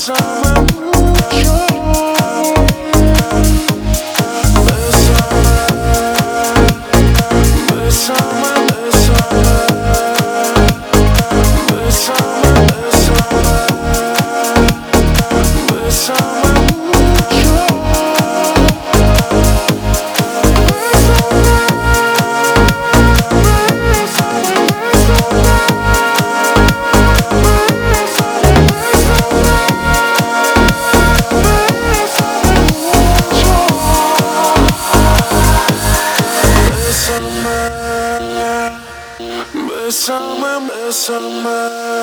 song mess around, mess around.